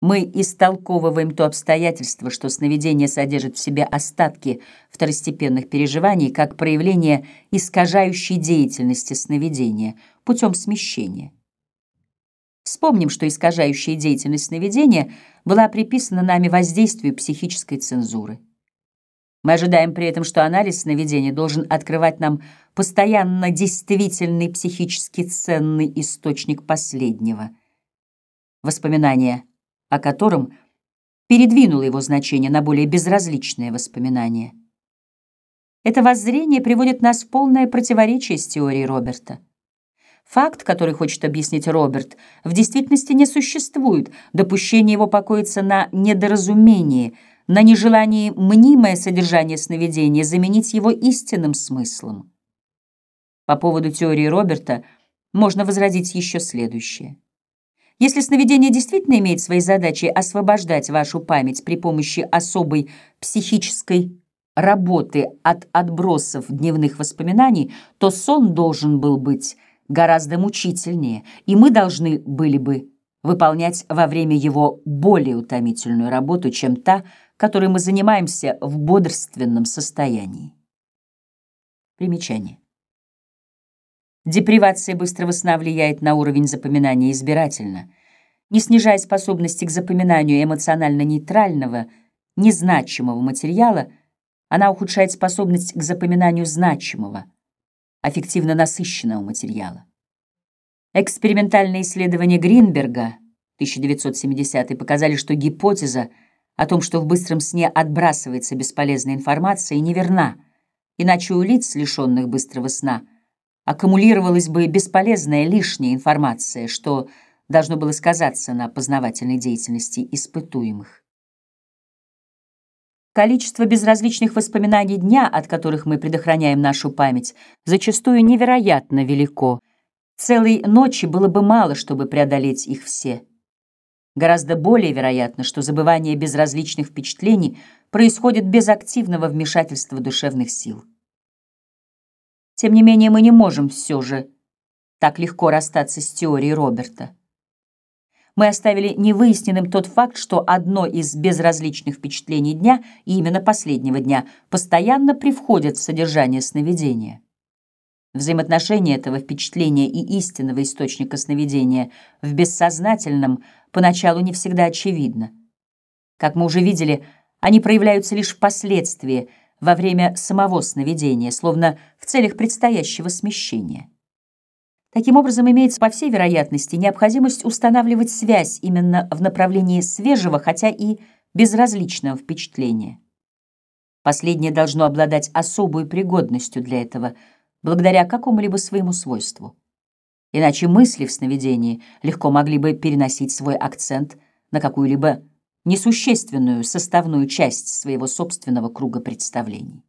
Мы истолковываем то обстоятельство, что сновидение содержит в себе остатки второстепенных переживаний, как проявление искажающей деятельности сновидения путем смещения. Вспомним, что искажающая деятельность сновидения была приписана нами воздействию психической цензуры. Мы ожидаем при этом, что анализ сновидения должен открывать нам постоянно действительный психически ценный источник последнего. Воспоминания о котором передвинуло его значение на более безразличное воспоминание. Это воззрение приводит нас в полное противоречие с теорией Роберта. Факт, который хочет объяснить Роберт, в действительности не существует. Допущение его покоится на недоразумении, на нежелании мнимое содержание сновидения заменить его истинным смыслом. По поводу теории Роберта можно возразить еще следующее. Если сновидение действительно имеет своей задачей освобождать вашу память при помощи особой психической работы от отбросов дневных воспоминаний, то сон должен был быть гораздо мучительнее, и мы должны были бы выполнять во время его более утомительную работу, чем та, которой мы занимаемся в бодрственном состоянии. Примечание. Депривация быстрого сна влияет на уровень запоминания избирательно, не снижая способности к запоминанию эмоционально нейтрального, незначимого материала, она ухудшает способность к запоминанию значимого, аффективно насыщенного материала. Экспериментальные исследования Гринберга 1970 показали, что гипотеза о том, что в быстром сне отбрасывается бесполезная информация, неверна, иначе у лиц, лишенных быстрого сна – аккумулировалась бы бесполезная лишняя информация, что должно было сказаться на познавательной деятельности испытуемых. Количество безразличных воспоминаний дня, от которых мы предохраняем нашу память, зачастую невероятно велико. Целой ночи было бы мало, чтобы преодолеть их все. Гораздо более вероятно, что забывание безразличных впечатлений происходит без активного вмешательства душевных сил. Тем не менее, мы не можем все же так легко расстаться с теорией Роберта. Мы оставили невыясненным тот факт, что одно из безразличных впечатлений дня, и именно последнего дня, постоянно привходит в содержание сновидения. Взаимоотношение этого впечатления и истинного источника сновидения в бессознательном поначалу не всегда очевидно. Как мы уже видели, они проявляются лишь впоследствии – во время самого сновидения, словно в целях предстоящего смещения. Таким образом, имеется, по всей вероятности, необходимость устанавливать связь именно в направлении свежего, хотя и безразличного впечатления. Последнее должно обладать особой пригодностью для этого, благодаря какому-либо своему свойству. Иначе мысли в сновидении легко могли бы переносить свой акцент на какую-либо несущественную составную часть своего собственного круга представлений.